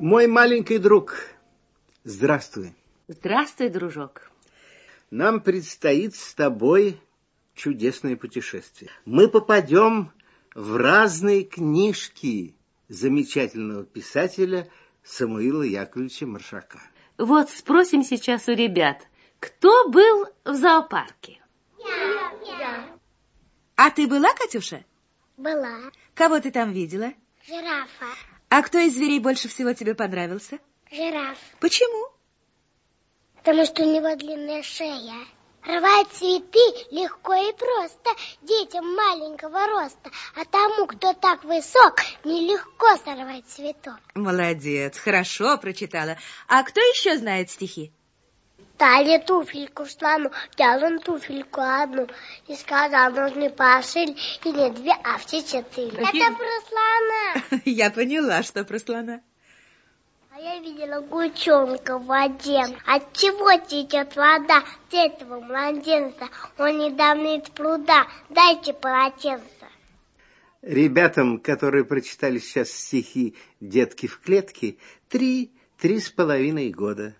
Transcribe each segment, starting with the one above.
Мой маленький друг, здравствуй. Здравствуй, дружок. Нам предстоит с тобой чудесное путешествие. Мы попадем в разные книжки замечательного писателя Самуила Яковлевича Маршака. Вот спросим сейчас у ребят, кто был в зоопарке? Я. Я. А ты была, Катюша? Была. Кого ты там видела? Жирафа. А кто из зверей больше всего тебе понравился? Жираф. Почему? Потому что у него длинная шея. Рвать цветы легко и просто детям маленького роста, а тому, кто так высок, нелегко сорвать цветок. Молодец, хорошо прочитала. А кто еще знает стихи? Дали туфельку слону, взял он туфельку одну и сказал, нужны пошиль и не две, а все четыре. Какие? Это про слона. Я поняла, что про слона. А я видела гучонка в воде. От чего течет вода с этого младенца? Он недавно из пруда. Дайте полотенце. Ребятам, которые прочитали сейчас стихи «Детки в клетке», три, три с половиной года.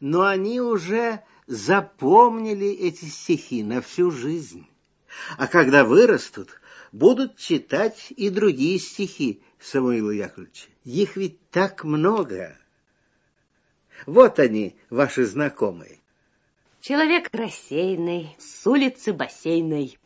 Но они уже запомнили эти стихи на всю жизнь. А когда вырастут, будут читать и другие стихи Самуила Яковлевича. Их ведь так много. Вот они, ваши знакомые. Человек рассеянный, с улицы бассейной.